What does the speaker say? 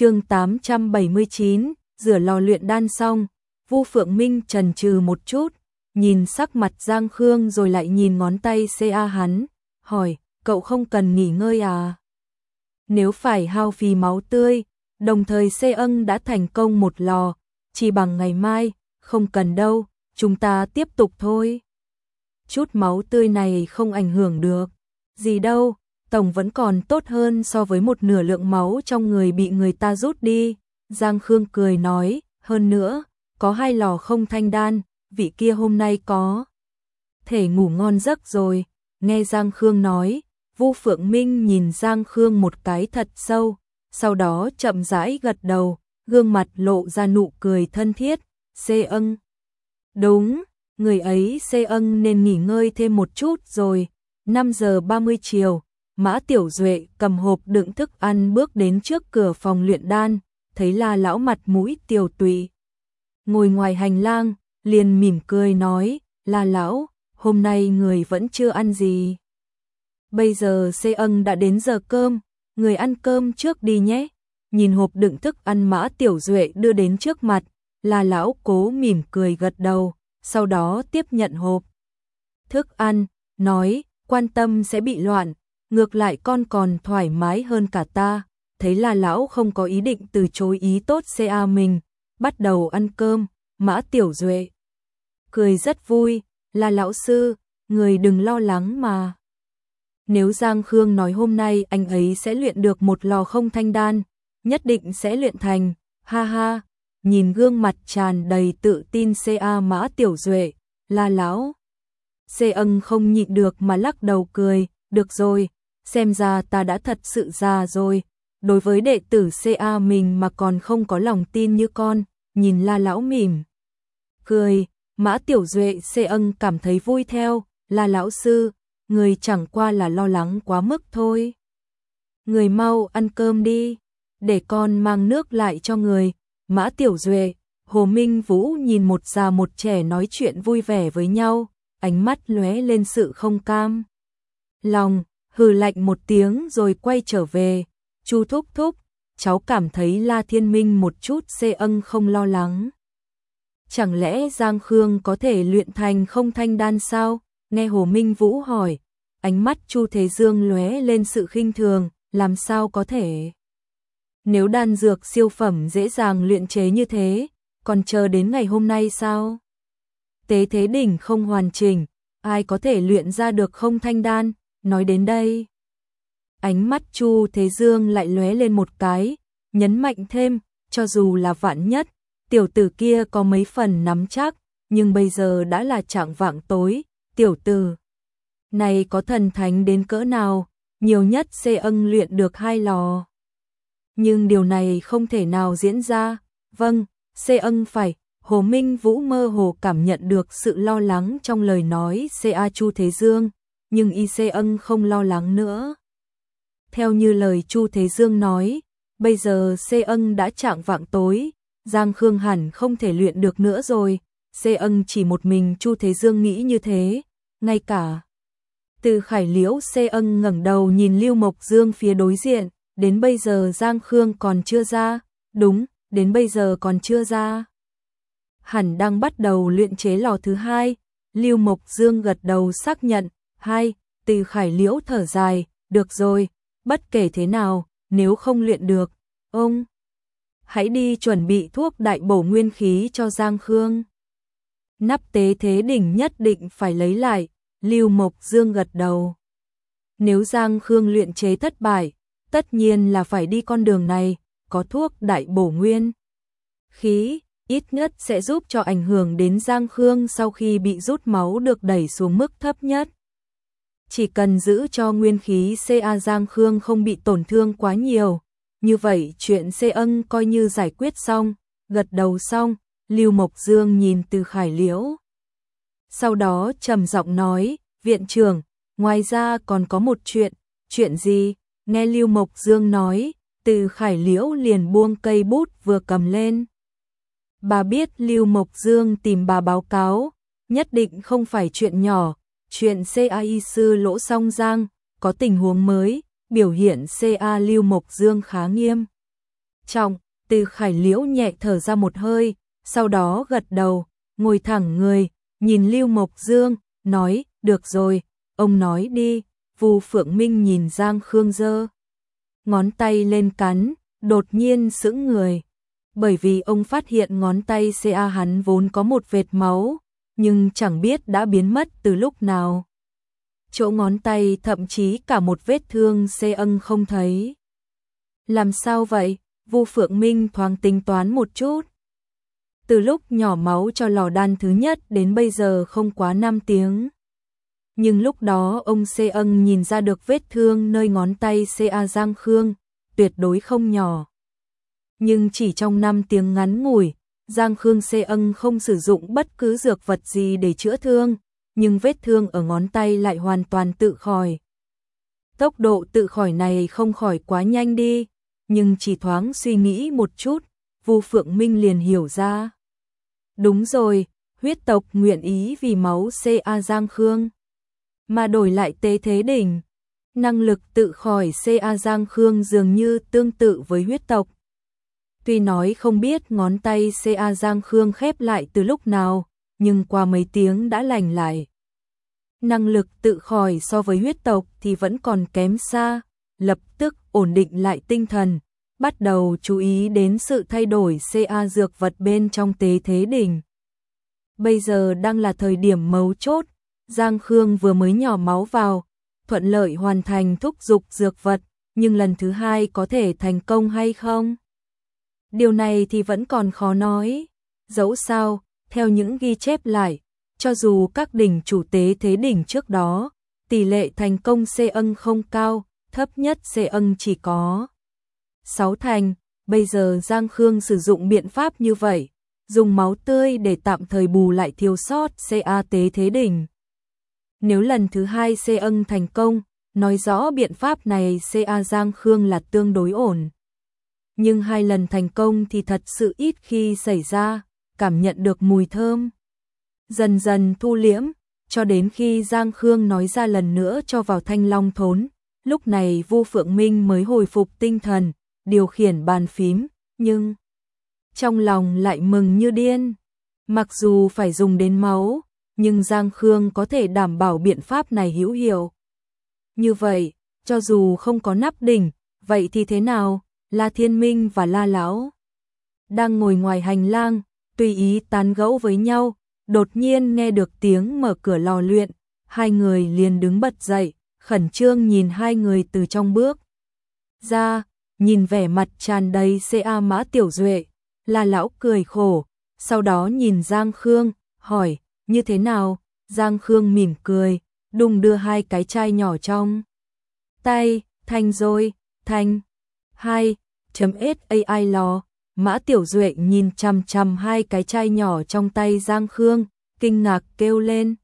chương 879, rửa lò luyện đan xong, Vu Phượng Minh trần trừ một chút, nhìn sắc mặt Giang Khương rồi lại nhìn ngón tay CA hắn, hỏi, cậu không cần nghỉ ngơi à? Nếu phải hao phí máu tươi, đồng thời xê ân đã thành công một lò, chỉ bằng ngày mai, không cần đâu, chúng ta tiếp tục thôi. Chút máu tươi này không ảnh hưởng được, gì đâu, tổng vẫn còn tốt hơn so với một nửa lượng máu trong người bị người ta rút đi. Giang Khương cười nói, hơn nữa, có hai lò không thanh đan, vị kia hôm nay có thể ngủ ngon giấc rồi. Nghe Giang Khương nói, Vu Phượng Minh nhìn Giang Khương một cái thật sâu, sau đó chậm rãi gật đầu, gương mặt lộ ra nụ cười thân thiết, xê ân. Đúng, người ấy xê ân nên nghỉ ngơi thêm một chút rồi, 5 giờ 30 chiều, Mã Tiểu Duệ cầm hộp đựng thức ăn bước đến trước cửa phòng luyện đan, thấy là lão mặt mũi tiểu tụy. Ngồi ngoài hành lang, liền mỉm cười nói, là lão, hôm nay người vẫn chưa ăn gì. Bây giờ xê ân đã đến giờ cơm, người ăn cơm trước đi nhé. Nhìn hộp đựng thức ăn mã tiểu duệ đưa đến trước mặt, là lão cố mỉm cười gật đầu, sau đó tiếp nhận hộp. Thức ăn, nói, quan tâm sẽ bị loạn, ngược lại con còn thoải mái hơn cả ta. Thấy là lão không có ý định từ chối ý tốt CA mình, bắt đầu ăn cơm, mã tiểu duệ. Cười rất vui, là lão sư, người đừng lo lắng mà. Nếu Giang Khương nói hôm nay anh ấy sẽ luyện được một lò không thanh đan, nhất định sẽ luyện thành, ha ha, nhìn gương mặt tràn đầy tự tin CA mã tiểu duệ, la lão. Xê ân không nhịn được mà lắc đầu cười, được rồi, xem ra ta đã thật sự già rồi, đối với đệ tử CA mình mà còn không có lòng tin như con, nhìn la lão mỉm. Cười, mã tiểu duệ xê ân cảm thấy vui theo, la lão sư, người chẳng qua là lo lắng quá mức thôi. Người mau ăn cơm đi, để con mang nước lại cho người. Mã Tiểu Duệ, Hồ Minh Vũ nhìn một già một trẻ nói chuyện vui vẻ với nhau, ánh mắt lóe lên sự không cam. Lòng, hừ lạnh một tiếng rồi quay trở về, Chu thúc thúc, cháu cảm thấy La Thiên Minh một chút xê ân không lo lắng. Chẳng lẽ Giang Khương có thể luyện thành không thanh đan sao? Nghe Hồ Minh Vũ hỏi, ánh mắt Chu Thế Dương lóe lên sự khinh thường, làm sao có thể? Nếu đan dược siêu phẩm dễ dàng luyện chế như thế, còn chờ đến ngày hôm nay sao? Tế thế đỉnh không hoàn chỉnh, ai có thể luyện ra được không thanh đan? Nói đến đây, ánh mắt Chu Thế Dương lại lóe lên một cái, nhấn mạnh thêm, cho dù là vạn nhất, tiểu tử kia có mấy phần nắm chắc, nhưng bây giờ đã là trạng vạng tối, tiểu tử này có thần thánh đến cỡ nào, nhiều nhất xê ân luyện được hai lò. Nhưng điều này không thể nào diễn ra, vâng, xê ân phải, Hồ Minh Vũ mơ hồ cảm nhận được sự lo lắng trong lời nói C.A. Chu Thế Dương, nhưng Y C ân không lo lắng nữa. Theo như lời Chu Thế Dương nói, bây giờ C ân đã trạng vạng tối, Giang Khương hẳn không thể luyện được nữa rồi, C ân chỉ một mình Chu Thế Dương nghĩ như thế, ngay cả từ khải liễu xê ân ngẩng đầu nhìn Lưu Mộc Dương phía đối diện, đến bây giờ Giang Khương còn chưa ra, đúng, đến bây giờ còn chưa ra. Hẳn đang bắt đầu luyện chế lò thứ hai, Lưu Mộc Dương gật đầu xác nhận, hai, từ khải liễu thở dài, được rồi, bất kể thế nào, nếu không luyện được, ông, hãy đi chuẩn bị thuốc đại bổ nguyên khí cho Giang Khương. Nắp tế thế đỉnh nhất định phải lấy lại, Lưu Mộc Dương gật đầu. Nếu Giang Khương luyện chế thất bại, tất nhiên là phải đi con đường này, có thuốc đại bổ nguyên. Khí, ít nhất sẽ giúp cho ảnh hưởng đến Giang Khương sau khi bị rút máu được đẩy xuống mức thấp nhất. Chỉ cần giữ cho nguyên khí CA Giang Khương không bị tổn thương quá nhiều, như vậy chuyện C ân coi như giải quyết xong, gật đầu xong, Lưu Mộc Dương nhìn từ khải liễu sau đó trầm giọng nói, viện trưởng, ngoài ra còn có một chuyện, chuyện gì? Nghe Lưu Mộc Dương nói, từ khải liễu liền buông cây bút vừa cầm lên. Bà biết Lưu Mộc Dương tìm bà báo cáo, nhất định không phải chuyện nhỏ, chuyện CAI sư lỗ song giang, có tình huống mới, biểu hiện CA Lưu Mộc Dương khá nghiêm. trọng, từ khải liễu nhẹ thở ra một hơi, sau đó gật đầu, ngồi thẳng người, nhìn Lưu Mộc Dương, nói, được rồi, ông nói đi, Vu Phượng Minh nhìn Giang Khương dơ. Ngón tay lên cắn, đột nhiên sững người. Bởi vì ông phát hiện ngón tay CA hắn vốn có một vệt máu, nhưng chẳng biết đã biến mất từ lúc nào. Chỗ ngón tay thậm chí cả một vết thương xê ân không thấy. Làm sao vậy? Vu Phượng Minh thoáng tính toán một chút. Từ lúc nhỏ máu cho lò đan thứ nhất đến bây giờ không quá 5 tiếng. Nhưng lúc đó ông Xê ân nhìn ra được vết thương nơi ngón tay CA Giang Khương, tuyệt đối không nhỏ. Nhưng chỉ trong 5 tiếng ngắn ngủi, Giang Khương Xê ân không sử dụng bất cứ dược vật gì để chữa thương, nhưng vết thương ở ngón tay lại hoàn toàn tự khỏi. Tốc độ tự khỏi này không khỏi quá nhanh đi, nhưng chỉ thoáng suy nghĩ một chút, Vu Phượng Minh liền hiểu ra. Đúng rồi, huyết tộc nguyện ý vì máu CA Giang Khương mà đổi lại tế thế đỉnh. Năng lực tự khỏi CA Giang Khương dường như tương tự với huyết tộc. Tuy nói không biết ngón tay CA Giang Khương khép lại từ lúc nào, nhưng qua mấy tiếng đã lành lại. Năng lực tự khỏi so với huyết tộc thì vẫn còn kém xa, lập tức ổn định lại tinh thần, bắt đầu chú ý đến sự thay đổi CA dược vật bên trong tế thế đỉnh. Bây giờ đang là thời điểm mấu chốt, Giang Khương vừa mới nhỏ máu vào, thuận lợi hoàn thành thúc dục dược vật, nhưng lần thứ hai có thể thành công hay không? Điều này thì vẫn còn khó nói. Dẫu sao, theo những ghi chép lại, cho dù các đỉnh chủ tế thế đỉnh trước đó, tỷ lệ thành công xê ân không cao, thấp nhất xê ân chỉ có 6 thành, bây giờ Giang Khương sử dụng biện pháp như vậy, dùng máu tươi để tạm thời bù lại thiếu sót CA tế thế đỉnh. Nếu lần thứ hai xê ân thành công, nói rõ biện pháp này CA Giang Khương là tương đối ổn. Nhưng hai lần thành công thì thật sự ít khi xảy ra, cảm nhận được mùi thơm. Dần dần thu liễm, cho đến khi Giang Khương nói ra lần nữa cho vào thanh long thốn. Lúc này Vu Phượng Minh mới hồi phục tinh thần, điều khiển bàn phím, nhưng trong lòng lại mừng như điên. Mặc dù phải dùng đến máu, nhưng Giang Khương có thể đảm bảo biện pháp này hữu hiệu. Như vậy, cho dù không có nắp đỉnh, vậy thì thế nào? La Thiên Minh và La Lão. Đang ngồi ngoài hành lang, tùy ý tán gẫu với nhau, đột nhiên nghe được tiếng mở cửa lò luyện, hai người liền đứng bật dậy, khẩn trương nhìn hai người từ trong bước. Ra, nhìn vẻ mặt tràn đầy CA Mã Tiểu Duệ, La Lão cười khổ, sau đó nhìn Giang Khương, hỏi, như thế nào? Giang Khương mỉm cười, đùng đưa hai cái chai nhỏ trong. Tay, thành rồi, thành. Hai, chấm lò, Mã Tiểu Duệ nhìn chằm chằm hai cái chai nhỏ trong tay Giang Khương, kinh ngạc kêu lên.